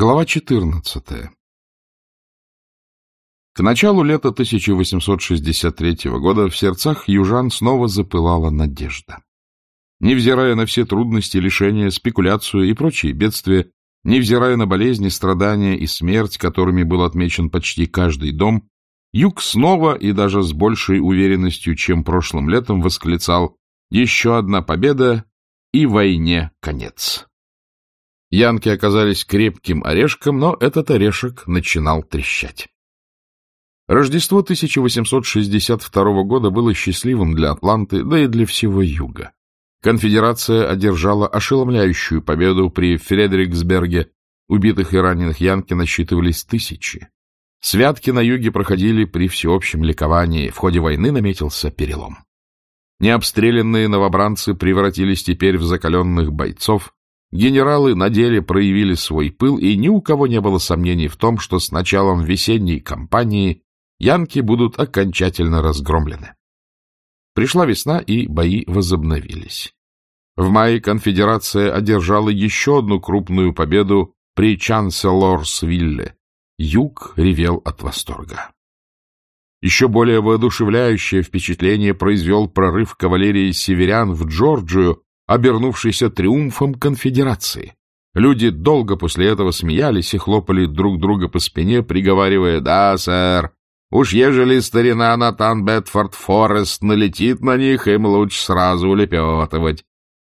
Глава 14. К началу лета 1863 года в сердцах южан снова запылала надежда. Невзирая на все трудности, лишения, спекуляцию и прочие бедствия, невзирая на болезни, страдания и смерть, которыми был отмечен почти каждый дом, юг снова и даже с большей уверенностью, чем прошлым летом, восклицал «Еще одна победа и войне конец». Янки оказались крепким орешком, но этот орешек начинал трещать. Рождество 1862 года было счастливым для Атланты, да и для всего Юга. Конфедерация одержала ошеломляющую победу при Фредериксберге. Убитых и раненых янки насчитывались тысячи. Святки на юге проходили при всеобщем ликовании. В ходе войны наметился перелом. Необстрелянные новобранцы превратились теперь в закаленных бойцов, Генералы на деле проявили свой пыл, и ни у кого не было сомнений в том, что с началом весенней кампании янки будут окончательно разгромлены. Пришла весна, и бои возобновились. В мае конфедерация одержала еще одну крупную победу при Чанселорсвилле. Юг ревел от восторга. Еще более воодушевляющее впечатление произвел прорыв кавалерии северян в Джорджию обернувшийся триумфом конфедерации. Люди долго после этого смеялись и хлопали друг друга по спине, приговаривая «Да, сэр, уж ежели старина Натан Бетфорд Форест налетит на них, им лучше сразу улепетывать».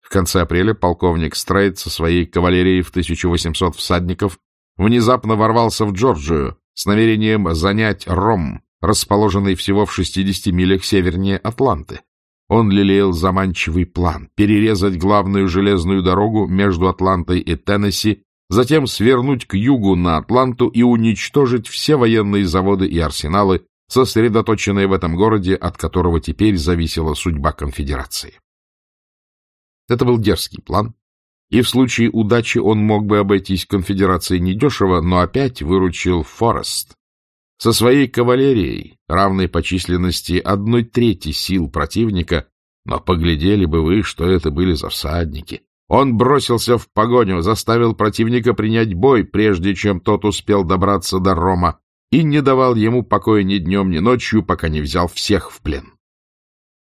В конце апреля полковник Стрейт со своей кавалерией в 1800 всадников внезапно ворвался в Джорджию с намерением занять Ром, расположенный всего в 60 милях севернее Атланты. Он лелеял заманчивый план — перерезать главную железную дорогу между Атлантой и Теннесси, затем свернуть к югу на Атланту и уничтожить все военные заводы и арсеналы, сосредоточенные в этом городе, от которого теперь зависела судьба конфедерации. Это был дерзкий план, и в случае удачи он мог бы обойтись конфедерации недешево, но опять выручил Форест, со своей кавалерией, равной по численности одной трети сил противника, но поглядели бы вы, что это были за всадники. Он бросился в погоню, заставил противника принять бой, прежде чем тот успел добраться до Рома, и не давал ему покоя ни днем, ни ночью, пока не взял всех в плен.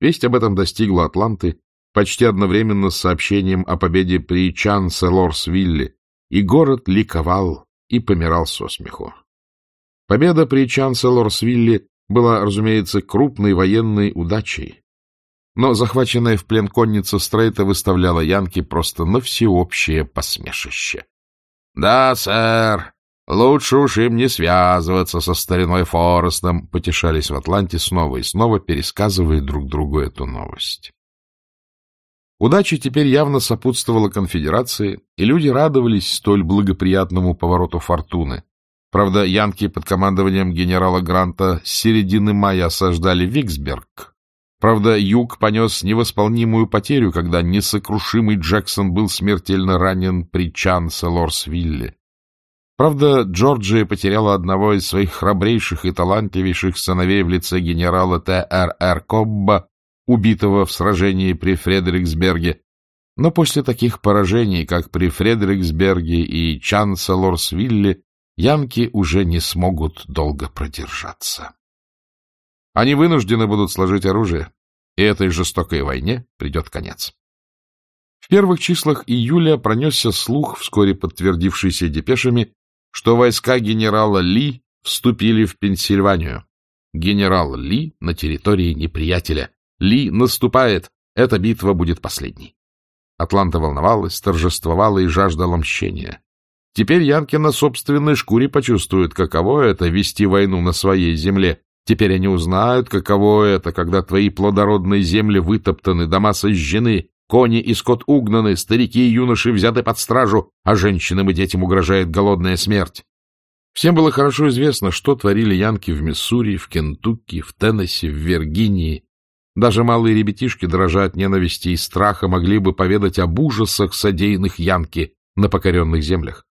Весть об этом достигла Атланты почти одновременно с сообщением о победе при Чанселорсвилле, и город ликовал и помирал со смеху. Победа при Чанселорсвилле была, разумеется, крупной военной удачей. Но захваченная в плен конница Стрейта выставляла Янки просто на всеобщее посмешище. — Да, сэр, лучше уж им не связываться со стариной Форестом, — потешались в Атланте снова и снова, пересказывая друг другу эту новость. Удача теперь явно сопутствовала конфедерации, и люди радовались столь благоприятному повороту фортуны. Правда, янки под командованием генерала Гранта с середины мая осаждали Виксберг. Правда, Юг понес невосполнимую потерю, когда несокрушимый Джексон был смертельно ранен при Чанселорсвилле. Правда, Джорджия потеряла одного из своих храбрейших и талантливейших сыновей в лице генерала Т.Р.Р. Кобба, убитого в сражении при Фредериксберге. Но после таких поражений, как при Фредериксберге и Чанселорсвилле, янки уже не смогут долго продержаться. Они вынуждены будут сложить оружие, и этой жестокой войне придет конец. В первых числах июля пронесся слух, вскоре подтвердившийся депешами, что войска генерала Ли вступили в Пенсильванию. Генерал Ли на территории неприятеля. Ли наступает. Эта битва будет последней. Атланта волновалась, торжествовала и жаждала мщения. Теперь Янки на собственной шкуре почувствуют, каково это — вести войну на своей земле. Теперь они узнают, каково это, когда твои плодородные земли вытоптаны, дома сожжены, кони и скот угнаны, старики и юноши взяты под стражу, а женщинам и детям угрожает голодная смерть. Всем было хорошо известно, что творили янки в Миссури, в Кентукки, в Теннесси, в Виргинии. Даже малые ребятишки, дрожа от ненависти и страха, могли бы поведать об ужасах, содеянных янки на покоренных землях.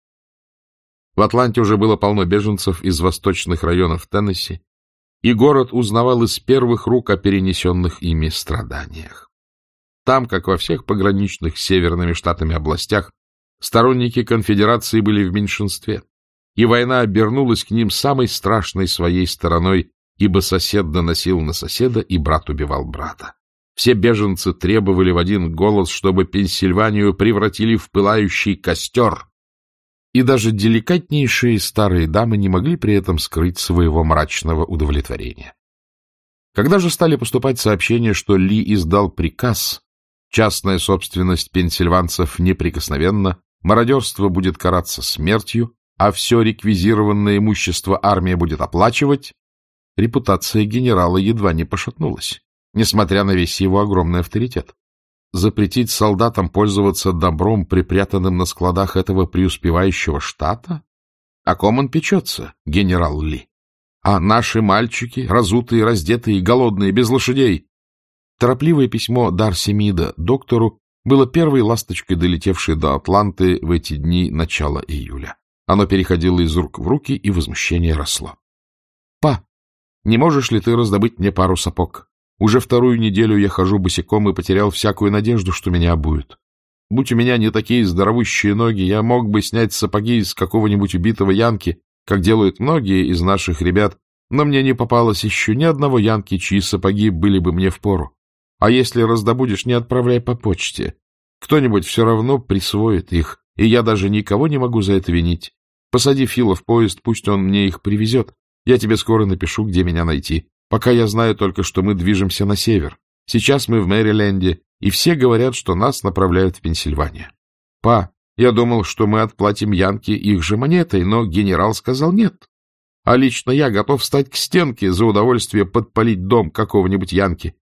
В Атланте уже было полно беженцев из восточных районов Теннесси, и город узнавал из первых рук о перенесенных ими страданиях. Там, как во всех пограничных с северными штатами областях, Сторонники конфедерации были в меньшинстве, и война обернулась к ним самой страшной своей стороной, ибо сосед доносил на соседа, и брат убивал брата. Все беженцы требовали в один голос, чтобы Пенсильванию превратили в пылающий костер, и даже деликатнейшие старые дамы не могли при этом скрыть своего мрачного удовлетворения. Когда же стали поступать сообщения, что Ли издал приказ, частная собственность пенсильванцев неприкосновенна, мародерство будет караться смертью, а все реквизированное имущество армия будет оплачивать, репутация генерала едва не пошатнулась, несмотря на весь его огромный авторитет запретить солдатам пользоваться добром, припрятанным на складах этого преуспевающего штата? О ком он печется, генерал Ли? А наши мальчики, разутые, раздетые, голодные, без лошадей? Торопливое письмо Дарси Мида доктору было первой ласточкой, долетевшей до Атланты в эти дни начала июля. Оно переходило из рук в руки, и возмущение росло. — Па, не можешь ли ты раздобыть мне пару сапог? Уже вторую неделю я хожу босиком и потерял всякую надежду, что меня обуют. Будь у меня не такие здоровущие ноги, я мог бы снять сапоги из какого-нибудь убитого янки, как делают многие из наших ребят, но мне не попалось еще ни одного янки, чьи сапоги были бы мне впору. А если раздобудешь, не отправляй по почте. Кто-нибудь все равно присвоит их, и я даже никого не могу за это винить. Посади Фила в поезд, пусть он мне их привезет. Я тебе скоро напишу, где меня найти. Пока я знаю только, что мы движемся на север. Сейчас мы в Мэриленде, и все говорят, что нас направляют в Пенсильванию. Па, я думал, что мы отплатим Янке их же монетой, но генерал сказал нет. А лично я готов встать к стенке за удовольствие подпалить дом какого-нибудь Янки.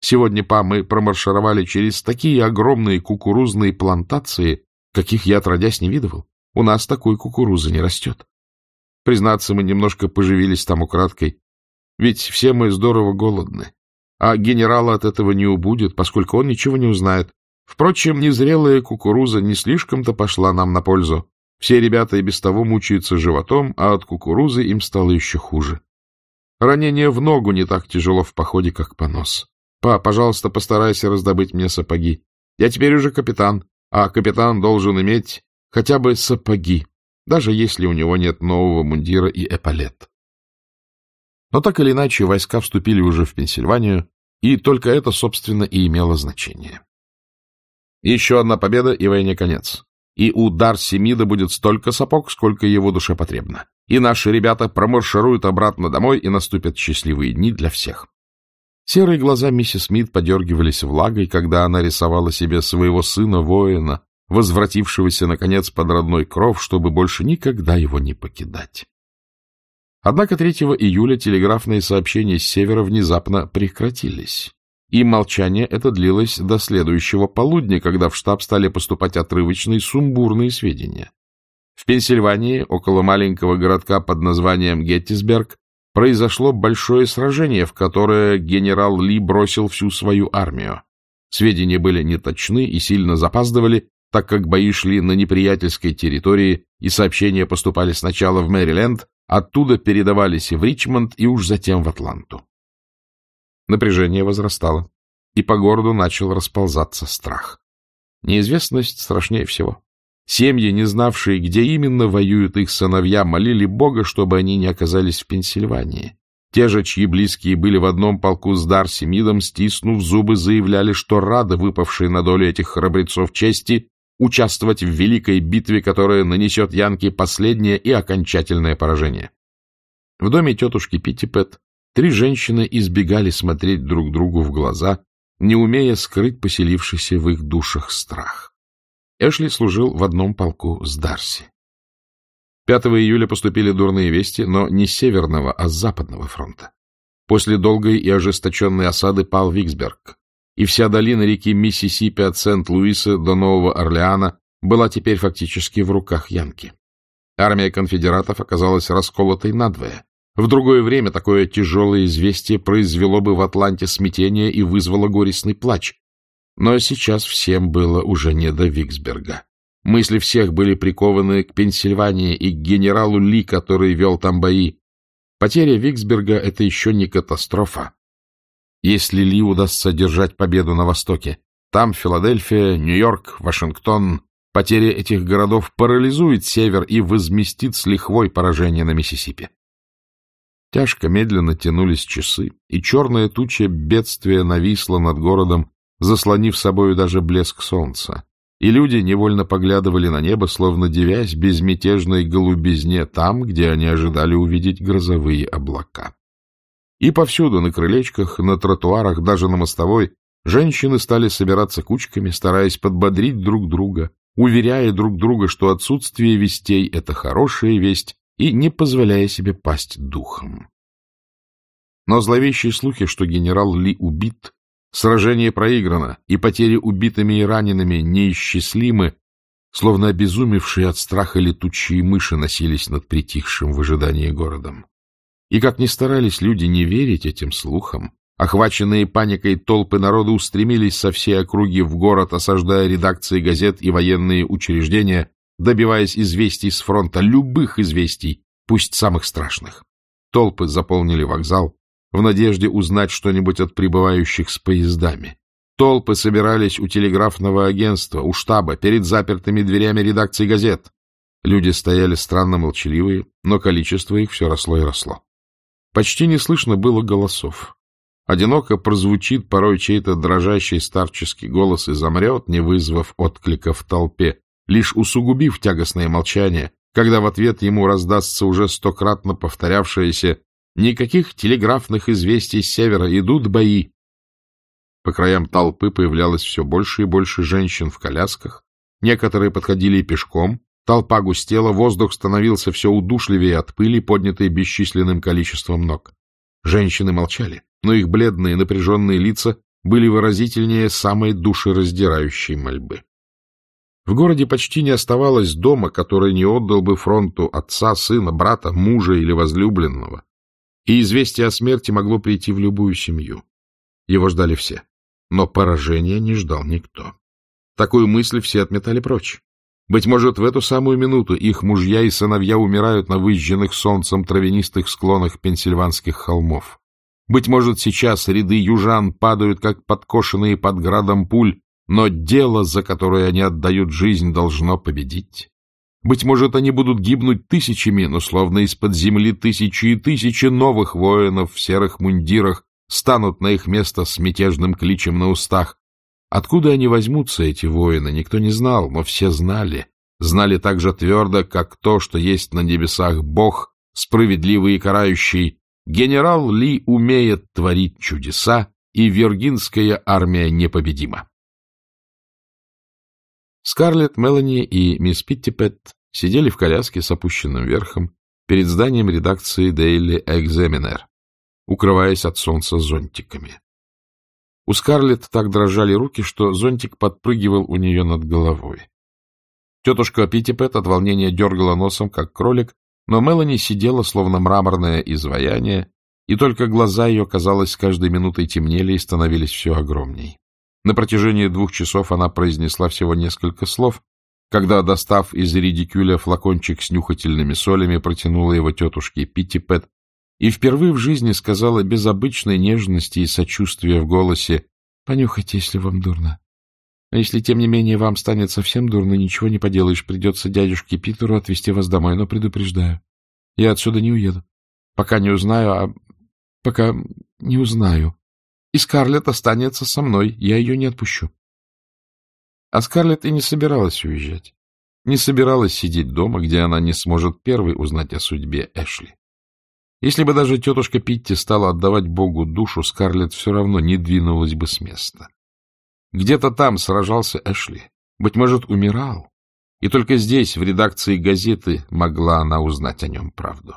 Сегодня, па, мы промаршировали через такие огромные кукурузные плантации, каких я отродясь не видывал. У нас такой кукурузы не растет. Признаться, мы немножко поживились там украдкой, ведь все мы здорово голодны. А генерала от этого не убудет, поскольку он ничего не узнает. Впрочем, незрелая кукуруза не слишком-то пошла нам на пользу. Все ребята и без того мучаются животом, а от кукурузы им стало еще хуже. Ранение в ногу не так тяжело в походе, как понос. Па, пожалуйста, постарайся раздобыть мне сапоги. Я теперь уже капитан, а капитан должен иметь хотя бы сапоги, даже если у него нет нового мундира и эполет. Но так или иначе войска вступили уже в Пенсильванию, и только это, собственно, и имело значение. Еще одна победа, и войне конец. И у Дарси Мида будет столько сапог, сколько его душе потребно. И наши ребята промаршируют обратно домой, и наступят счастливые дни для всех. Серые глаза миссис Мид подергивались влагой, когда она рисовала себе своего сына-воина, возвратившегося, наконец, под родной кров, чтобы больше никогда его не покидать. Однако 3 июля телеграфные сообщения с севера внезапно прекратились. И молчание это длилось до следующего полудня, когда в штаб стали поступать отрывочные сумбурные сведения. В Пенсильвании, около маленького городка под названием Геттисберг, произошло большое сражение, в которое генерал Ли бросил всю свою армию. Сведения были неточны и сильно запаздывали, так как бои шли на неприятельской территории, и сообщения поступали сначала в Мэриленд, Оттуда передавались в Ричмонд и уж затем в Атланту. Напряжение возрастало, и по городу начал расползаться страх. Неизвестность страшнее всего. Семьи, не знавшие, где именно воюют их сыновья, молили Бога, чтобы они не оказались в Пенсильвании. Те же, чьи близкие были в одном полку с Дарси Мидом, стиснув зубы, заявляли, что рады выпавшие на долю этих храбрецов чести участвовать в великой битве, которая нанесет Янке последнее и окончательное поражение. В доме тетушки Питтипет три женщины избегали смотреть друг другу в глаза, не умея скрыть поселившийся в их душах страх. Эшли служил в одном полку с Дарси. 5 июля поступили дурные вести, но не с северного, а с западного фронта. После долгой и ожесточенной осады пал Виксберг и вся долина реки Миссисипи от Сент-Луиса до Нового Орлеана была теперь фактически в руках Янки. Армия конфедератов оказалась расколотой надвое. В другое время такое тяжелое известие произвело бы в Атланте смятение и вызвало горестный плач. Но сейчас всем было уже не до Виксберга. Мысли всех были прикованы к Пенсильвании и к генералу Ли, который вел там бои. Потеря Виксберга — это еще не катастрофа если Ли удастся держать победу на Востоке. Там Филадельфия, Нью-Йорк, Вашингтон, Потеря этих городов парализует север и возместит с лихвой поражение на Миссисипи. Тяжко медленно тянулись часы, и черная туча бедствия нависла над городом, заслонив собою даже блеск солнца. И люди невольно поглядывали на небо, словно девясь безмятежной голубизне там, где они ожидали увидеть грозовые облака. И повсюду, на крылечках, на тротуарах, даже на мостовой, женщины стали собираться кучками, стараясь подбодрить друг друга, уверяя друг друга, что отсутствие вестей — это хорошая весть, и не позволяя себе пасть духом. Но зловещие слухи, что генерал Ли убит, сражение проиграно, и потери убитыми и ранеными неисчислимы, словно обезумевшие от страха летучие мыши носились над притихшим в ожидании городом. И как ни старались люди не верить этим слухам, охваченные паникой толпы народа устремились со всей округи в город, осаждая редакции газет и военные учреждения, добиваясь известий с фронта, любых известий, пусть самых страшных. Толпы заполнили вокзал в надежде узнать что-нибудь от прибывающих с поездами. Толпы собирались у телеграфного агентства, у штаба, перед запертыми дверями редакции газет. Люди стояли странно молчаливые, но количество их все росло и росло. Почти не слышно было голосов. Одиноко прозвучит порой чей-то дрожащий старческий голос и замрет, не вызвав отклика в толпе, лишь усугубив тягостное молчание, когда в ответ ему раздастся уже стократно повторявшееся «Никаких телеграфных известий с севера, идут бои». По краям толпы появлялось все больше и больше женщин в колясках, некоторые подходили пешком, толпа густела, воздух становился все удушливее от пыли, поднятой бесчисленным количеством ног. Женщины молчали, но их бледные напряженные лица были выразительнее самой душераздирающей мольбы. В городе почти не оставалось дома, который не отдал бы фронту отца, сына, брата, мужа или возлюбленного. И известие о смерти могло прийти в любую семью. Его ждали все. Но поражения не ждал никто. Такую мысль все отметали прочь. Быть может, в эту самую минуту их мужья и сыновья умирают на выжженных солнцем травянистых склонах пенсильванских холмов. Быть может, сейчас ряды южан падают, как подкошенные под градом пуль, но дело, за которое они отдают жизнь, должно победить. Быть может, они будут гибнуть тысячами, но словно из-под земли тысячи и тысячи новых воинов в серых мундирах станут на их место с мятежным кличем на устах. Откуда они возьмутся, эти воины, никто не знал, но все знали. Знали так же твердо, как то, что есть на небесах Бог, справедливый и карающий. Генерал Ли умеет творить чудеса, и виргинская армия непобедима. Скарлетт, Мелани и мисс Питтипет сидели в коляске с опущенным верхом перед зданием редакции Daily Examiner, укрываясь от солнца зонтиками. У Скарлетт так дрожали руки, что зонтик подпрыгивал у нее над головой. Тетушка Питтипет от волнения дергала носом, как кролик, но Мелани сидела, словно мраморное изваяние, и только глаза ее, казалось, с каждой минутой темнели и становились все огромней. На протяжении двух часов она произнесла всего несколько слов, когда, достав из редикюля флакончик с нюхательными солями, протянула его тетушке Питтипет и впервые в жизни сказала без обычной нежности и сочувствия в голосе «Понюхайте, если вам дурно. А если, тем не менее, вам станет совсем дурно, ничего не поделаешь, придется дядюшке Питеру отвезти вас домой, но предупреждаю, я отсюда не уеду, пока не узнаю, а пока не узнаю, и Скарлетт останется со мной, я ее не отпущу. А Скарлетт и не собиралась уезжать. Не собиралась сидеть дома, где она не сможет первой узнать о судьбе Эшли. Если бы даже тетушка Питти стала отдавать Богу душу, Скарлетт все равно не двинулась бы с места. Где-то там сражался Эшли, быть может, умирал, и только здесь, в редакции газеты, могла она узнать о нем правду.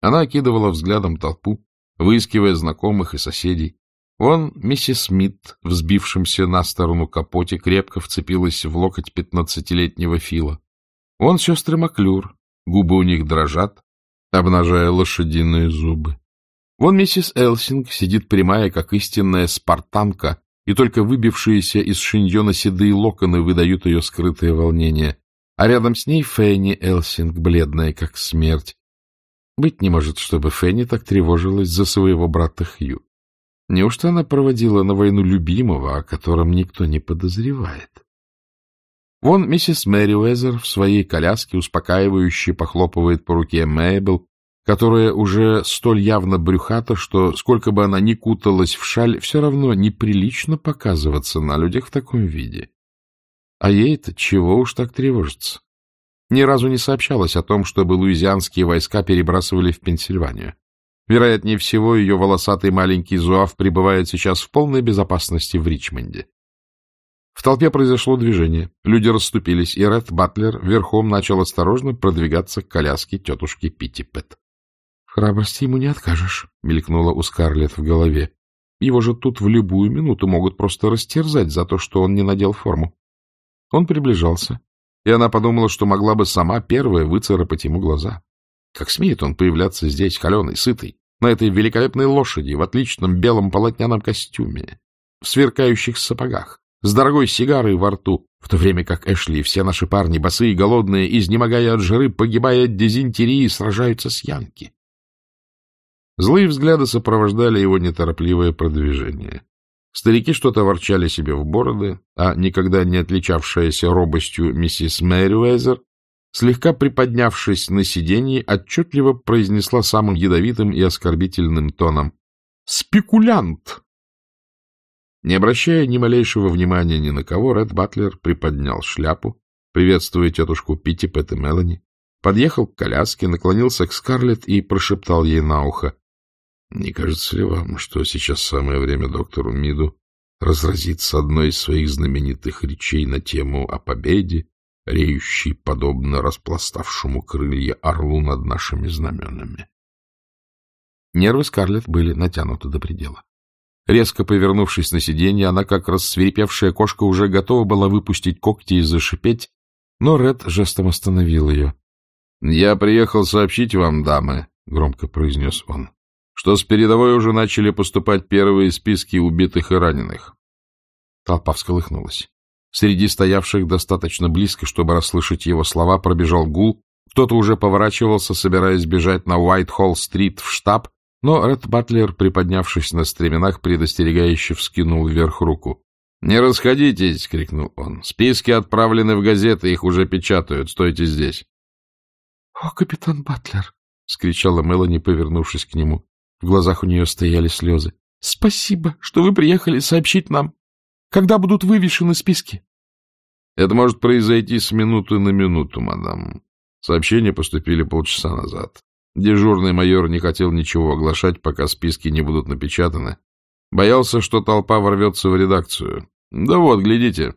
Она окидывала взглядом толпу, выискивая знакомых и соседей. Вон миссис Смит, взбившимся на сторону капоте, крепко вцепилась в локоть пятнадцатилетнего Фила. Вон сестры Маклюр, губы у них дрожат, обнажая лошадиные зубы. Вон миссис Элсинг сидит прямая, как истинная спартанка, и только выбившиеся из шиньона седые локоны выдают ее скрытое волнение. А рядом с ней Фенни Элсинг, бледная, как смерть, быть не может, чтобы Фенни так тревожилась за своего брата Хью. Неужто она проводила на войну любимого, о котором никто не подозревает? Вон миссис Мэри Уэзер в своей коляске успокаивающе похлопывает по руке Мэйбл, которая уже столь явно брюхата, что сколько бы она ни куталась в шаль, все равно неприлично показываться на людях в таком виде. А ей-то чего уж так тревожиться? Ни разу не сообщалось о том, чтобы луизианские войска перебрасывали в Пенсильванию. Вероятнее всего, ее волосатый маленький зуав пребывает сейчас в полной безопасности в Ричмонде. В толпе произошло движение. Люди расступились, и Ред Батлер верхом начал осторожно продвигаться к коляске тетушки Питтипет. — Храбрости ему не откажешь, — мелькнула у Скарлетт в голове. Его же тут в любую минуту могут просто растерзать за то, что он не надел форму. Он приближался, и она подумала, что могла бы сама первая выцарапать ему глаза. Как смеет он появляться здесь, холеный, сытый, на этой великолепной лошади, в отличном белом полотняном костюме, в сверкающих сапогах, с дорогой сигарой во рту, в то время как Эшли и все наши парни, босые и голодные, изнемогая от жары, погибая от дизентерии, сражаются с Янки. Злые взгляды сопровождали его неторопливое продвижение. Старики что-то ворчали себе в бороды, а никогда не отличавшаяся робостью миссис Мэриуэзер, слегка приподнявшись на сиденье, отчетливо произнесла самым ядовитым и оскорбительным тоном «Спекулянт!». Не обращая ни малейшего внимания ни на кого, Ред Батлер приподнял шляпу, приветствуя тетушку Питти, Пэт и Мелани, подъехал к коляске, наклонился к Скарлетт и прошептал ей на ухо не кажется ли вам, что сейчас самое время доктору Миду разразиться одной из своих знаменитых речей на тему о победе, реющей подобно распластавшему крылья орлу над нашими знаменами? Нервы Скарлетт были натянуты до предела. Резко повернувшись на сиденье, она, как рассверепевшая кошка, уже готова была выпустить когти и зашипеть, но Ред жестом остановил ее. — Я приехал сообщить вам, дамы, — громко произнес он, что с передовой уже начали поступать первые списки убитых и раненых. Толпа всколыхнулась. Среди стоявших достаточно близко, чтобы расслышать его слова, пробежал гул. Кто-то уже поворачивался, собираясь бежать на Уайт-Холл-стрит в штаб, но Ред Батлер, приподнявшись на стременах, предостерегающе вскинул вверх руку. — Не расходитесь! — крикнул он. — Списки отправлены в газеты, их уже печатают. Стойте здесь. — О, капитан Батлер! — скричала Мелани, повернувшись к нему. В глазах у нее стояли слезы. — Спасибо, что вы приехали сообщить нам. Когда будут вывешены списки? — Это может произойти с минуты на минуту, мадам. Сообщения поступили полчаса назад. Дежурный майор не хотел ничего оглашать, пока списки не будут напечатаны. Боялся, что толпа ворвется в редакцию. Да вот, глядите.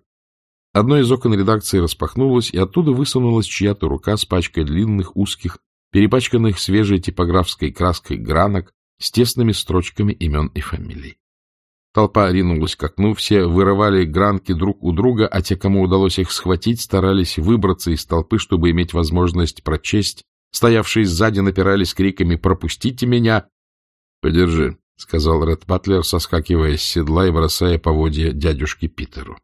Одно из окон редакции распахнулось, и оттуда высунулась чья-то рука с пачкой длинных, узких, перепачканных свежей типографской краской гранок, с тесными строчками имен и фамилий. Толпа ринулась к окну, все вырывали гранки друг у друга, а те, кому удалось их схватить, старались выбраться из толпы, чтобы иметь возможность прочесть. Стоявшие сзади напирались криками «Пропустите меня!» «Подержи», — сказал Ред Батлер, соскакивая с седла и бросая поводья дядюшке Питеру.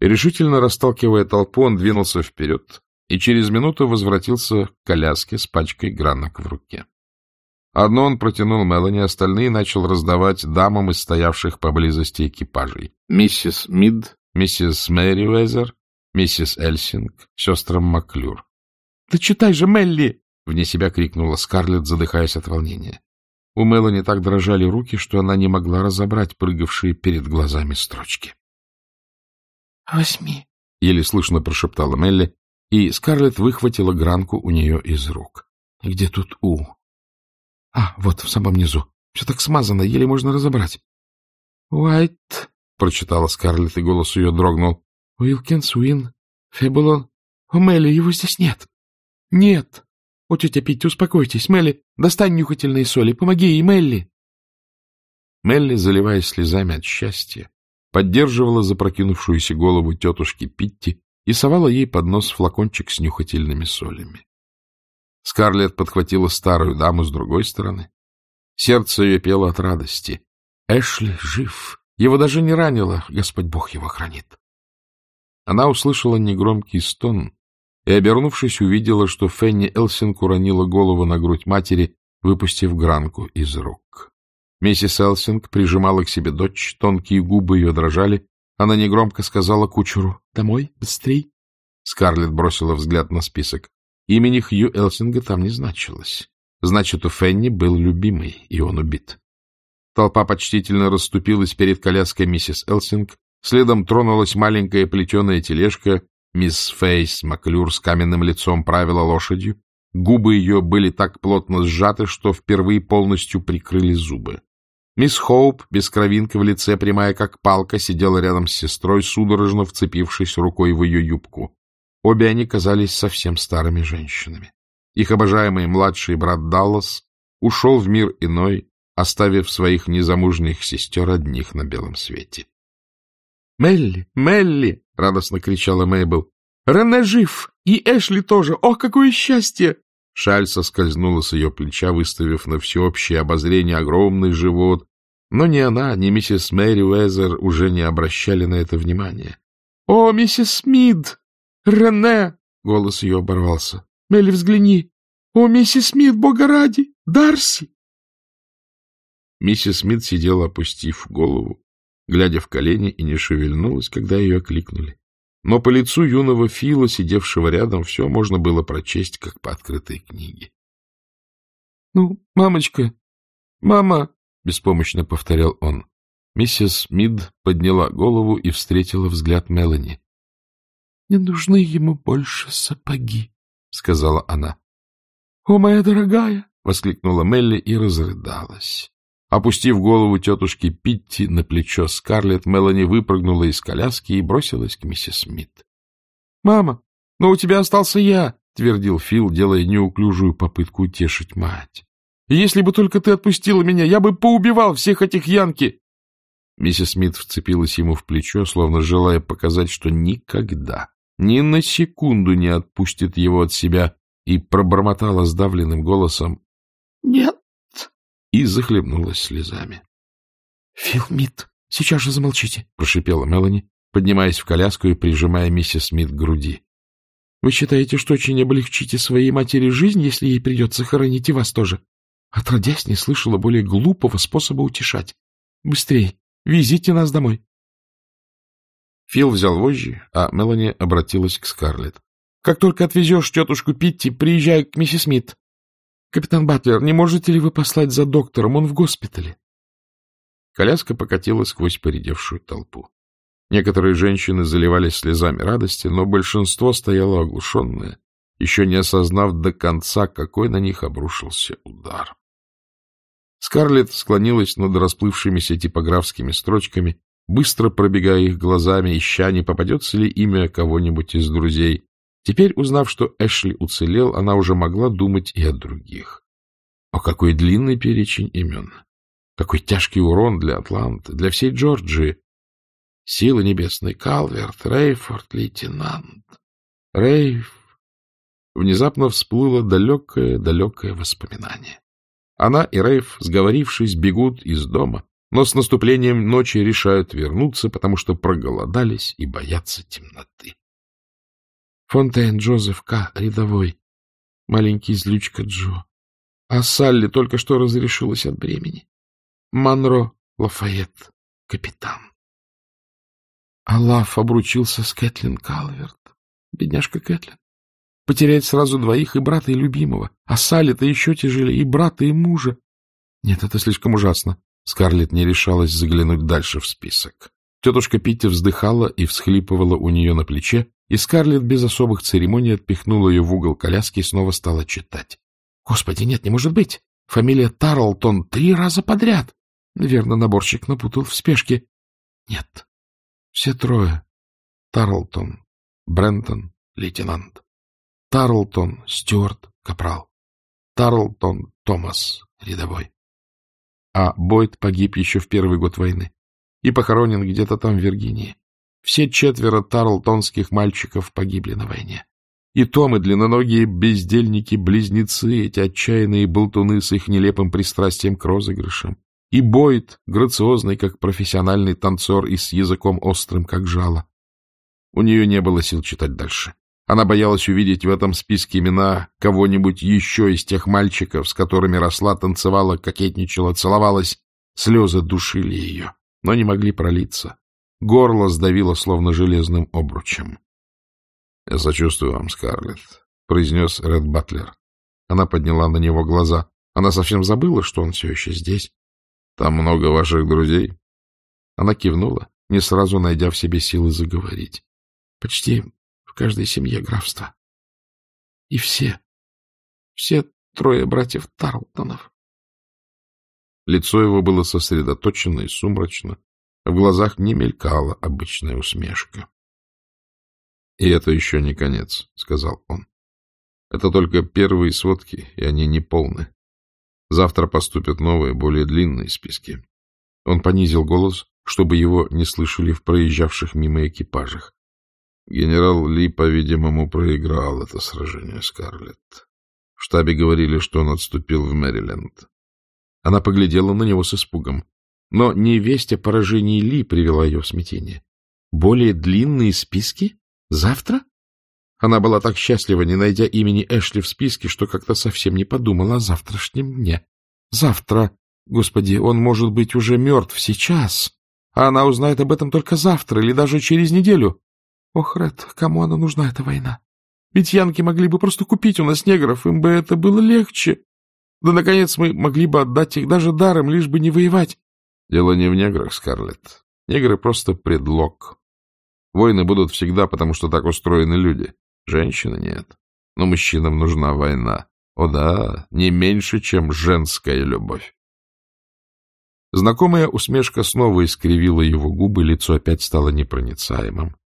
И решительно расталкивая толпу, он двинулся вперед и через минуту возвратился к коляске с пачкой гранок в руке. Одно он протянул Мелани, остальные начал раздавать дамам из стоявших поблизости экипажей. Миссис Мид, миссис Мэри Уэзер, миссис Эльсинг, сестрам Маклюр. — Да читай же, Мелли! — вне себя крикнула Скарлетт, задыхаясь от волнения. У Мелани так дрожали руки, что она не могла разобрать прыгавшие перед глазами строчки. — Возьми, — еле слышно прошептала Мелли, и Скарлетт выхватила гранку у нее из рук. — Где тут «У»? А, вот, в самом низу. Все так смазано, еле можно разобрать. — Уайт, — прочитала Скарлетт, и голос ее дрогнул. — Уилкинс, Уин, Фебулон. О, Мелли, его здесь нет. — Нет. О, тетя Питти, успокойтесь. Мелли, достань нюхательные соли. Помоги ей, Мелли. Мелли, заливаясь слезами от счастья, поддерживала запрокинувшуюся голову тетушки Питти и совала ей под нос флакончик с нюхательными солями. Скарлетт подхватила старую даму с другой стороны. Сердце ее пело от радости. Эшли жив. Его даже не ранило. Господь Бог его хранит. Она услышала негромкий стон и, обернувшись, увидела, что Фенни Элсинг уронила голову на грудь матери, выпустив гранку из рук. Миссис Элсинг прижимала к себе дочь, тонкие губы ее дрожали. Она негромко сказала кучеру «Домой, быстрей!» Скарлетт бросила взгляд на список. Имени Хью Элсинга там не значилось. Значит, у Фенни был любимый, и он убит. Толпа почтительно расступилась перед коляской миссис Элсинг, следом тронулась маленькая плетеная тележка, мисс Фейс Маклюр с каменным лицом правила лошадью. Губы ее были так плотно сжаты, что впервые полностью прикрыли зубы. Мисс Хоуп, без кровинки в лице, прямая как палка, сидела рядом с сестрой, судорожно вцепившись рукой в ее юбку. Обе они казались совсем старыми женщинами. Их обожаемый младший брат Даллас ушел в мир иной, оставив своих незамужних сестер одних на белом свете. — Мелли, Мелли! — радостно кричала Мейбл. — Рене жив! И Эшли тоже! Ох, какое счастье! Шаль соскользнула с ее плеча, выставив на всеобщее обозрение огромный живот, но ни она, ни миссис Мэри Уэзер уже не обращали на это внимания. — О, миссис Смит! Рене! — голос ее оборвался. — Мелли, взгляни! О, миссис Смит, бога ради! Дарси! Миссис Смит сидела, опустив голову, глядя в колени, и не шевельнулась, когда ее окликнули. Но по лицу юного Фила, сидевшего рядом, все можно было прочесть, как по открытой книге. — Ну, мамочка, мама, — беспомощно повторял он. Миссис Мид подняла голову и встретила взгляд Мелани. — Не нужны ему больше сапоги, — сказала она. — О, моя дорогая! — воскликнула Мелли и разрыдалась. Опустив голову тетушки Питти на плечо Скарлетт, Мелани выпрыгнула из коляски и бросилась к миссис Смит. — Мама, но у тебя остался я, — твердил Фил, делая неуклюжую попытку утешить мать. — Если бы только ты отпустила меня, я бы поубивал всех этих янки! Миссис Смит вцепилась ему в плечо, словно желая показать, что никогда, ни на секунду не отпустит его от себя, и пробормотала сдавленным голосом. — Нет и захлебнулась слезами. — Фил Мит, сейчас же замолчите, — прошипела Мелани, поднимаясь в коляску и прижимая миссис Смит к груди. — Вы считаете, что очень облегчите своей матери жизнь, если ей придется хоронить и вас тоже? Отродясь, не слышала более глупого способа утешать. Быстрей, везите нас домой. Фил взял вожжи, а Мелани обратилась к Скарлетт. — Как только отвезешь тетушку Питти, приезжай к миссис Смит. — Капитан Батлер, не можете ли вы послать за доктором? Он в госпитале. Коляска покатила сквозь поредевшую толпу. Некоторые женщины заливались слезами радости, но большинство стояло оглушенное, еще не осознав до конца, какой на них обрушился удар. Скарлетт склонилась над расплывшимися типографскими строчками, быстро пробегая их глазами, ища, не попадется ли имя кого-нибудь из друзей, Теперь, узнав, что Эшли уцелел, она уже могла думать и о других. О, какой длинный перечень имен! Какой тяжкий урон для Атланты, для всей Джорджии! Силы небесной, Калверт, Рейфорд, лейтенант. Рейф! Внезапно всплыло далекое-далекое воспоминание. Она и Рейф, сговорившись, бегут из дома, но с наступлением ночи решают вернуться, потому что проголодались и боятся темноты. Фонтейн Джозеф К. рядовой. Маленький злючка Джо. А Салли только что разрешилась от бремени. Монро Лафайет, капитан. Аллаф обручился с Кэтлин Калверт. Бедняжка Кэтлин. Потерять сразу двоих и брата, и любимого. А Салли-то еще тяжелее, и брата, и мужа. Нет, это слишком ужасно. Скарлетт не решалась заглянуть дальше в список. Тетушка Питти вздыхала и всхлипывала у нее на плече, и Скарлетт без особых церемоний отпихнула ее в угол коляски и снова стала читать. Господи, нет, не может быть! Фамилия Тарлтон три раза подряд! Наверное, наборщик напутал в спешке. Нет, все трое. Тарлтон, Брентон, лейтенант. Тарлтон, Стюарт, капрал. Тарлтон, Томас, рядовой. А Бойд погиб еще в первый год войны и похоронен где-то там, в Виргинии. Все четверо тарлтонских мальчиков погибли на войне. И Том, и длинноногие бездельники-близнецы, эти отчаянные болтуны с их нелепым пристрастием к розыгрышам. И Бойд, грациозный, как профессиональный танцор и с языком острым, как жало. У нее не было сил читать дальше. Она боялась увидеть в этом списке имена кого-нибудь еще из тех мальчиков, с которыми росла, танцевала, кокетничала, целовалась. Слезы душили ее, но не могли пролиться. Горло сдавило словно железным обручем. — Я сочувствую вам, Скарлетт, — произнес Ред Батлер. Она подняла на него глаза. Она совсем забыла, что он все еще здесь. — Там много ваших друзей. Она кивнула, не сразу найдя в себе силы заговорить. — Почти в каждой семье графства. И все, все трое братьев Тарлтонов. Лицо его было сосредоточено и сумрачно. В глазах не мелькала обычная усмешка. — И это еще не конец, — сказал он. — Это только первые сводки, и они не полны. Завтра поступят новые, более длинные списки. Он понизил голос, чтобы его не слышали в проезжавших мимо экипажах. Генерал Ли, по-видимому, проиграл это сражение, Скарлетт. В штабе говорили, что он отступил в Мэриленд. Она поглядела на него с испугом. Но не весть о поражении Ли привела ее в смятение. Более длинные списки? Завтра? Она была так счастлива, не найдя имени Эшли в списке, что как-то совсем не подумала о завтрашнем дне. Завтра, господи, он может быть уже мертв сейчас, а она узнает об этом только завтра или даже через неделю. Ох, Ред, кому она нужна, эта война? Ведь янки могли бы просто купить у нас негров, им бы это было легче. Да, наконец, мы могли бы отдать их даже даром, лишь бы не воевать. Дело не в неграх, Скарлетт. Негры — просто предлог. Войны будут всегда, потому что так устроены люди. Женщины нет. Но мужчинам нужна война. О да, не меньше, чем женская любовь. Знакомая усмешка снова искривила его губы, лицо опять стало непроницаемым.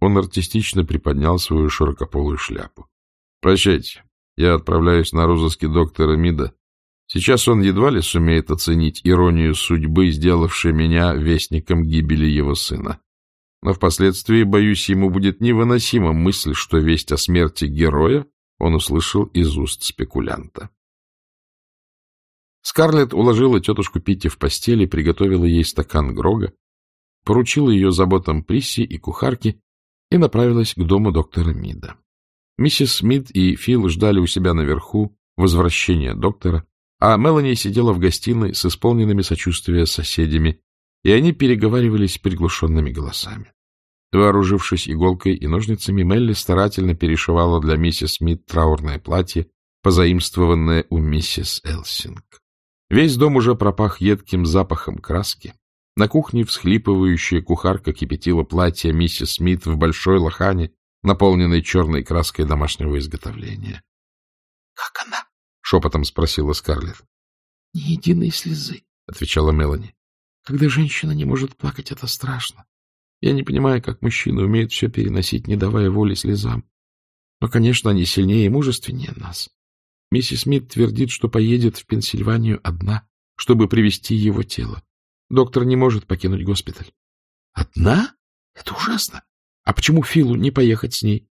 Он артистично приподнял свою широкополую шляпу. — Прощайте, я отправляюсь на розыски доктора Мида. Сейчас он едва ли сумеет оценить иронию судьбы, сделавшей меня вестником гибели его сына. Но впоследствии, боюсь, ему будет невыносима мысль, что весть о смерти героя он услышал из уст спекулянта. Скарлетт уложила тетушку Питти в постель и приготовила ей стакан Грога, поручила ее заботам Присси и кухарке и направилась к дому доктора Мида. Миссис Смит и Фил ждали у себя наверху возвращения доктора, а Мелани сидела в гостиной с исполненными сочувствия соседями, и они переговаривались приглушенными голосами. Вооружившись иголкой и ножницами, Мелли старательно перешивала для миссис Смит траурное платье, позаимствованное у миссис Элсинг. Весь дом уже пропах едким запахом краски. На кухне всхлипывающая кухарка кипятила платье миссис Смит в большой лохане, наполненной черной краской домашнего изготовления. — Как она? — шепотом спросила Скарлетт. — Ни единой слезы, — отвечала Мелани. — Когда женщина не может плакать, это страшно. Я не понимаю, как мужчины умеют все переносить, не давая воли слезам. Но, конечно, они сильнее и мужественнее нас. Миссис Смит твердит, что поедет в Пенсильванию одна, чтобы привести его тело. Доктор не может покинуть госпиталь. — Одна? Это ужасно. А почему Филу не поехать с ней?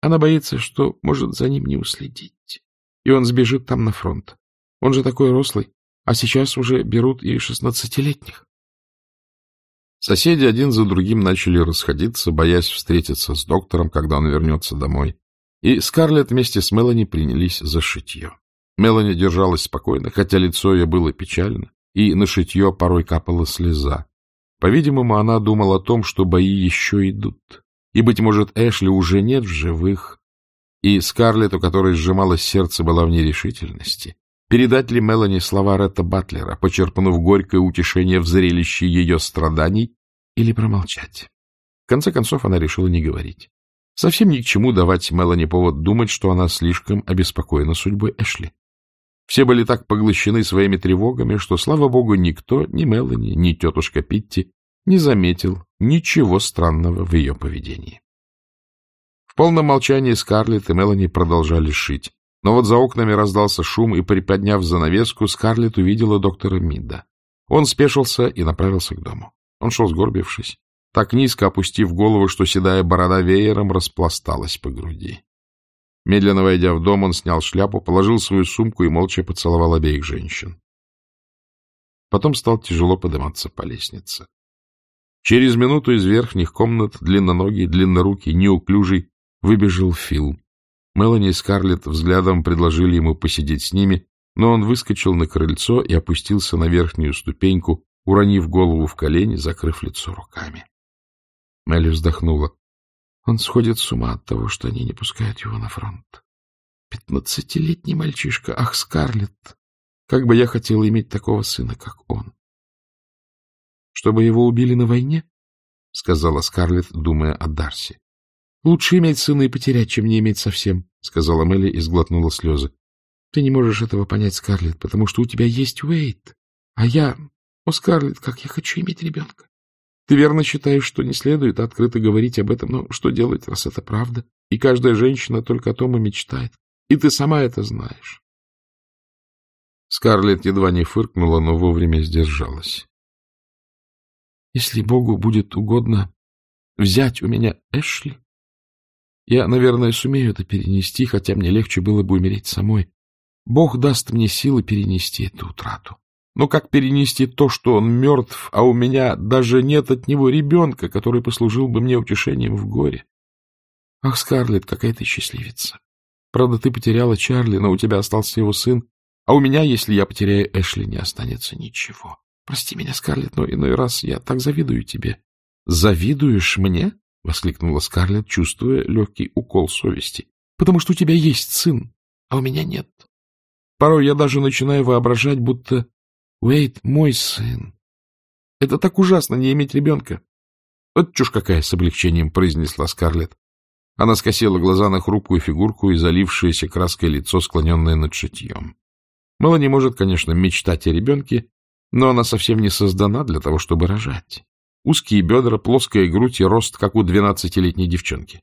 Она боится, что может за ним не уследить. И он сбежит там на фронт. Он же такой рослый, а сейчас уже берут и шестнадцатилетних. Соседи один за другим начали расходиться, боясь встретиться с доктором, когда он вернется домой. И Скарлетт вместе с Мелани принялись за шитье. Мелани держалась спокойно, хотя лицо ее было печально, и на шитье порой капала слеза. По-видимому, она думала о том, что бои еще идут, и, быть может, Эшли уже нет в живых, и Скарлетт, у которой сжималось сердце, была в нерешительности. Передать ли Мелани слова Ретта Батлера, почерпнув горькое утешение в зрелище ее страданий, или промолчать? В конце концов, она решила не говорить. Совсем ни к чему давать Мелани повод думать, что она слишком обеспокоена судьбой Эшли. Все были так поглощены своими тревогами, что, слава богу, никто, ни Мелани, ни тетушка Питти, не заметил ничего странного в ее поведении. В полном молчании Скарлетт и Мелани продолжали шить. Но вот за окнами раздался шум, и, приподняв занавеску, Скарлетт увидела доктора Мидда. Он спешился и направился к дому. Он шел сгорбившись, так низко опустив голову, что седая борода веером распласталась по груди. Медленно войдя в дом, он снял шляпу, положил свою сумку и молча поцеловал обеих женщин. Потом стал тяжело подниматься по лестнице. Через минуту из верхних комнат, длинноногий, длиннорукий, неуклюжий, выбежал Фил. Мелани и Скарлетт взглядом предложили ему посидеть с ними, но он выскочил на крыльцо и опустился на верхнюю ступеньку, уронив голову в колени, закрыв лицо руками. Мелли вздохнула. Он сходит с ума от того, что они не пускают его на фронт. Пятнадцатилетний мальчишка. Ах, Скарлетт, как бы я хотела иметь такого сына, как он. — Чтобы его убили на войне? — сказала Скарлетт, думая о Дарси. — Лучше иметь сына и потерять, чем не иметь совсем, — сказала Мелли и сглотнула слезы. — Ты не можешь этого понять, Скарлетт, потому что у тебя есть Уэйт, а я... О, Скарлетт, как я хочу иметь ребенка! Ты верно считаешь, что не следует открыто говорить об этом, но что делать, раз это правда? И каждая женщина только о том и мечтает. И ты сама это знаешь. Скарлетт едва не фыркнула, но вовремя сдержалась. Если Богу будет угодно взять у меня Эшли, я, наверное, сумею это перенести, хотя мне легче было бы умереть самой. Бог даст мне силы перенести эту утрату. Но как перенести то, что он мертв, а у меня даже нет от него ребенка, который послужил бы мне утешением в горе? Ах, Скарлетт, какая ты счастливица! Правда, ты потеряла Чарли, но у тебя остался его сын, а у меня, если я потеряю Эшли, не останется ничего. Прости меня, Скарлетт, но иной раз я так завидую тебе. — Завидуешь мне? — воскликнула Скарлетт, чувствуя легкий укол совести. — Потому что у тебя есть сын, а у меня нет. Порой я даже начинаю воображать, будто Уэйт мой сын. Это так ужасно не иметь ребенка. Вот чушь какая, с облегчением произнесла Скарлетт. Она скосила глаза на хрупкую фигурку и залившееся краской лицо, склоненное над шитьем. Мелани может, конечно, мечтать о ребенке, но она совсем не создана для того, чтобы рожать. Узкие бедра, плоская грудь и рост, как у двенадцатилетней девчонки.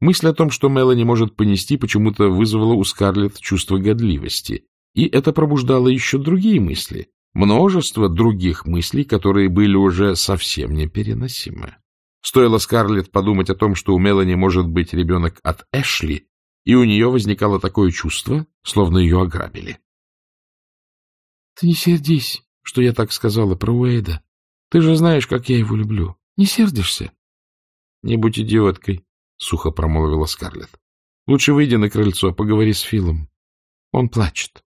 Мысль о том, что Мелани может понести, почему-то вызвала у Скарлетт чувство годливости, и это пробуждало еще другие мысли, множество других мыслей, которые были уже совсем непереносимы. Стоило Скарлетт подумать о том, что у Мелани может быть ребенок от Эшли, и у нее возникало такое чувство, словно ее ограбили. — Ты не сердись, что я так сказала про Уэйда. Ты же знаешь, как я его люблю. Не сердишься? — Не будь идиоткой, — сухо промолвила Скарлетт. — Лучше выйди на крыльцо, поговори с Филом. Он плачет.